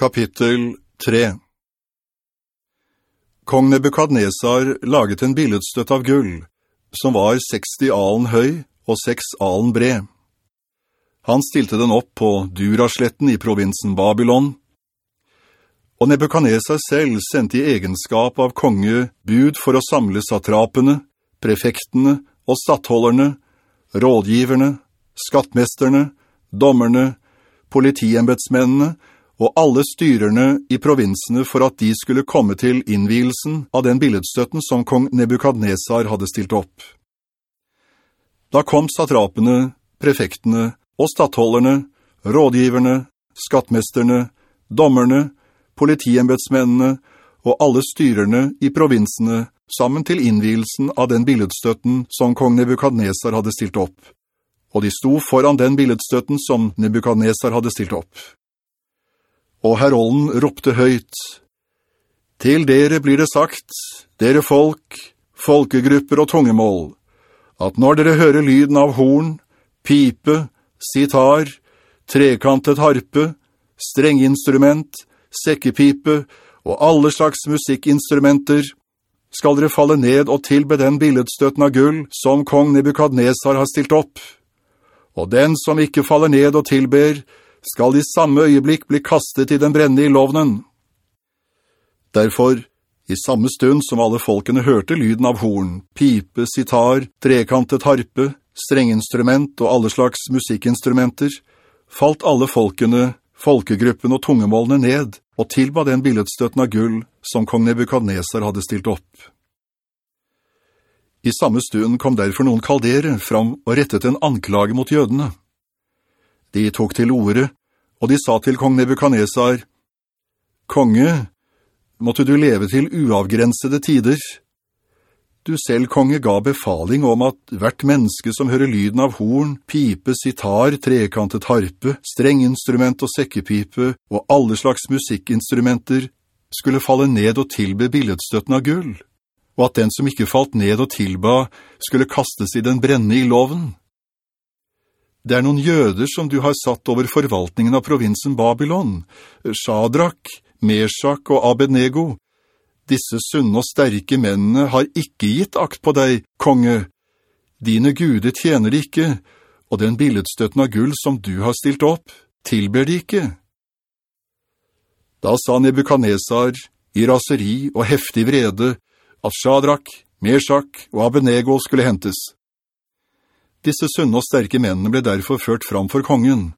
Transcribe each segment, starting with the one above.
Kapittel 3 Kong Nebukadnesar laget en billedstøtt av gull, som var 60 alen høy og 6 alen bred. Han stilte den opp på Durasletten i provinsen Babylon, og Nebukadnesar selv sendte i egenskap av konge bud for å samle satrapene, prefektene og stattholderne, rådgiverne, skattmesterne, dommerne, politiembetsmennene og alle styrerne i provinsene for at de skulle komme til innvielsen av den billedstøtten som kong Nebukadnesar hadde stilt opp. Da kom satrapene, prefektene og stattholderne, rådgiverne, skattmesterne, dommerne, politiembetsmennene og alle styrerne i provinsene sammen til innvielsen av den billedstøtten som kong Nebukadnesar hadde stilt opp. Og de sto foran den billedstøtten som Nebukadnesar hadde stilt opp og herolden ropte høyt. Til dere blir det sagt, dere folk, folkegrupper og tungemål, at når dere hører lyden av horn, pipe, sitar, trekantet harpe, strenginstrument, sekkepipe og alle slags musikkinstrumenter, skal dere falle ned og tilbe den billedstøtten av gull som kong Nebukadnesar har stilt opp. Og den som ikke faller ned og tilber, skal i samme øyeblikk bli kastet i den brennende lovnen. Derfor, i samme stund som alle folkene hørte lyden av horn, pipe, sitar, trekantet harpe, strenginstrument og alle slags musikkinstrumenter, falt alle folkene, folkegruppen og tungemålene ned og tilba den billedstøtten av gull som kong Nebukadneser hadde stilt opp. I samme stund kom derfor noen kaldere fram og rettet en anklage mot jødene. De tok til ordet, og de sa til kong Nebuchadnezzar, «Konge, måtte du leve til uavgrensede tider. Du selv, konge, ga befaling om at hvert menneske som hører lyden av horn, pipe, sitar, trekantet harpe, strenginstrument og sekkepipe og alle slags musikkinstrumenter skulle falle ned og tilbe billedstøtten av gull, og at den som ikke falt ned og tilba skulle kastes i den brennende i loven.» Det er noen jøder som du har satt over forvaltningen av provinsen Babylon, Shadrach, Meshach og Abednego. Disse sunne og sterke mennene har ikke gitt akt på deg, konge. Dine guder tjener de ikke, og den billedstøtten av gull som du har stilt opp, tilber de ikke. Da sa Nebuchadnezzar, i raseri og heftig vrede, at Shadrach, Meshach og Abednego skulle hentes. Disse sunne og sterke mennene ble derfor ført fram for kongen.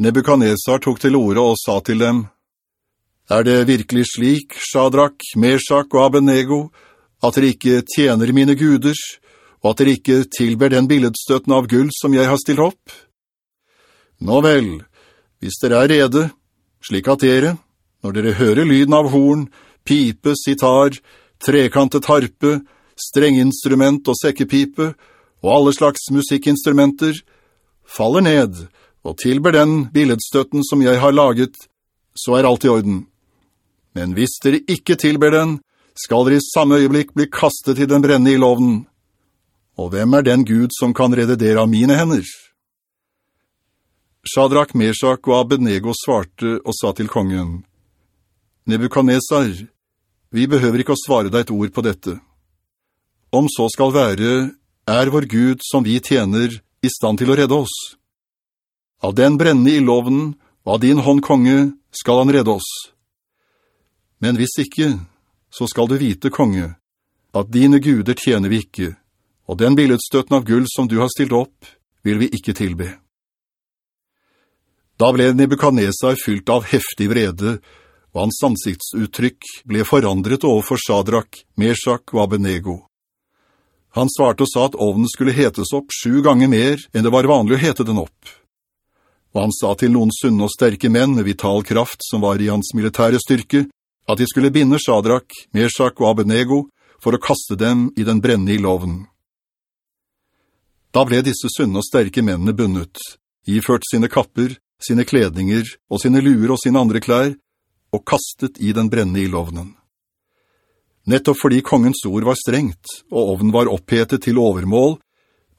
Nebuchadnezzar tok til ordet og sa til dem, «Er det virkelig slik, Shadrach, Meshach og Abednego, at dere ikke tjener mine guder, og at dere ikke tilber den billedstøtten av gull som jeg har stilt opp? Nå vel, hvis dere er rede, slik at dere, når dere hører lyden av horn, pipe, sitar, trekantet harpe, strenginstrument og sekkepipe, og alle slags musikkinstrumenter, faller ned og tilber den billedstøtten som jeg har laget, så er alt i orden. Men hvis dere ikke tilber den, skal dere i samme øyeblikk bli kastet i den brenne i loven. Og hvem er den Gud som kan redde dere av mine hender? Shadrach, Meshach og Abednego svarte og sa til kongen, Nebukadnesar, vi behøver ikke å svare deg et ord på dette. Om så skal være, er vår Gud som vi tjener i stand til å redde oss. Av den brennende i og av din hånd konge, skal han redde oss. Men hvis ikke, så skal du vite, konge, at dine guder tjener vi ikke, og den billedstøtten av gull som du har stilt opp, vil vi ikke tilbe. Da ble Nebukadnesar fylt av heftig vrede, og hans ansiktsuttrykk ble forandret overfor Shadrach, Meshach og Abednego. Han svarte og sa at ovnen skulle hetes opp sju ganger mer enn det var vanlig å hete den opp. Og han sa til noen sunne og sterke menn med vital kraft som var i hans militære styrke, at de skulle binde Shadrach, Meshach og Abednego for å kaste dem i den brennige loven. Da ble disse sunne og sterke mennene bunnet, iført sine kapper, sine kledninger og sine luer og sine andre klær, og kastet i den brennige lovnen. Nettopp fordi kongens ord var strengt, og ovnen var opphetet til overmål,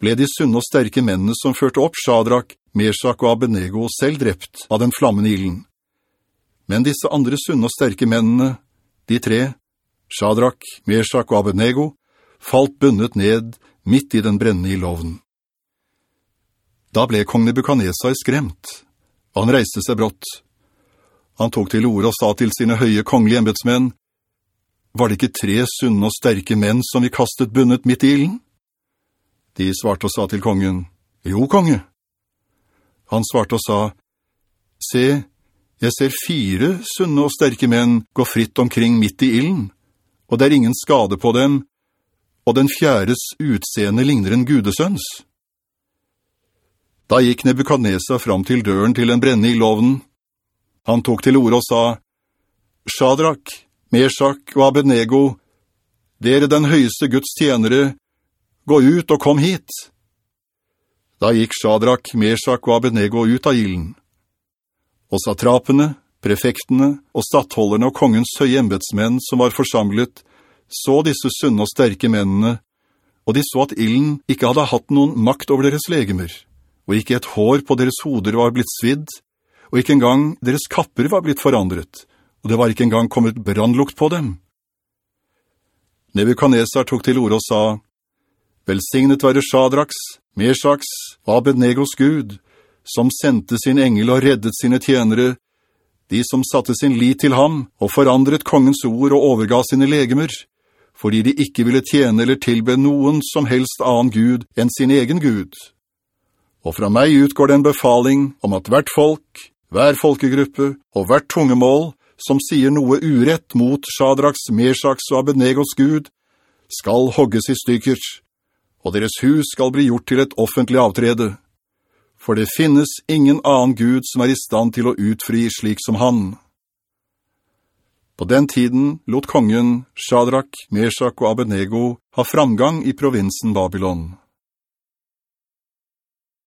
ble de sunne og sterke mennene som førte opp Shadrach, Meshach og Abednego selv drept av den flammende ilden. Men disse andre sunne og sterke mennene, de tre, Shadrach, Meshach og Abednego, falt bundet ned midt i den brennende i loven. Da ble kong Nebuchadnezzar skremt, og han reiste seg brått. Han tok til ord og sa til sine høye kongelige embedsmenn, «Var det ikke tre sunne og sterke menn som vi kastet bunnet midt i ilden?» De svarte og sa til kongen, «Jo, konge.» Han svarte og sa, «Se, jeg ser fire sunne og sterke menn gå fritt omkring midt i ilden, og det er ingen skade på dem, og den fjerdes utseende ligner en gudesøns.» Da gikk Nebuchadnezzar fram til døren til en brenne i loven. Han tok til ord og sa, «Shadrach, Meshach og Abednego, dere den høyeste Guds tjenere, gå ut og kom hit!» Da gikk Shadrach, Meshach og Abednego ut av ilden. Og satrapene, prefektene og stattholderne og kongens høye embedsmenn som var forsamlet, så disse sunne og sterke mennene, og de så at ilden ikke hadde hatt noen makt over deres legemer og ikke et hår på deres hoder var blitt svidd, og ikke engang deres kapper var blitt forandret, og det var ikke engang kommet brandlukt på dem. Nebuchadnezzar tok til ord og sa, «Velsignet være Shadraks, Meshaks og Abednegos Gud, som sendte sin engel og reddet sine tjenere, de som satte sin lit til ham og forandret kongens ord og overga sine legemer, fordi de ikke ville tjene eller tilbe noen som helst annen Gud enn sin egen Gud.» Og fra meg utgår det en befaling om at hvert folk, hver folkegruppe og hvert tungemål som sier noe urett mot Shadraks, Meshaks og Abednegos Gud, skal hogges i stykker, og deres hus skal bli gjort til et offentlig avtrede. For det finnes ingen annen Gud som er i stand til å utfri slik som han. På den tiden lot kongen Shadrach, Meshach og Abednego ha framgang i provinsen Babylon.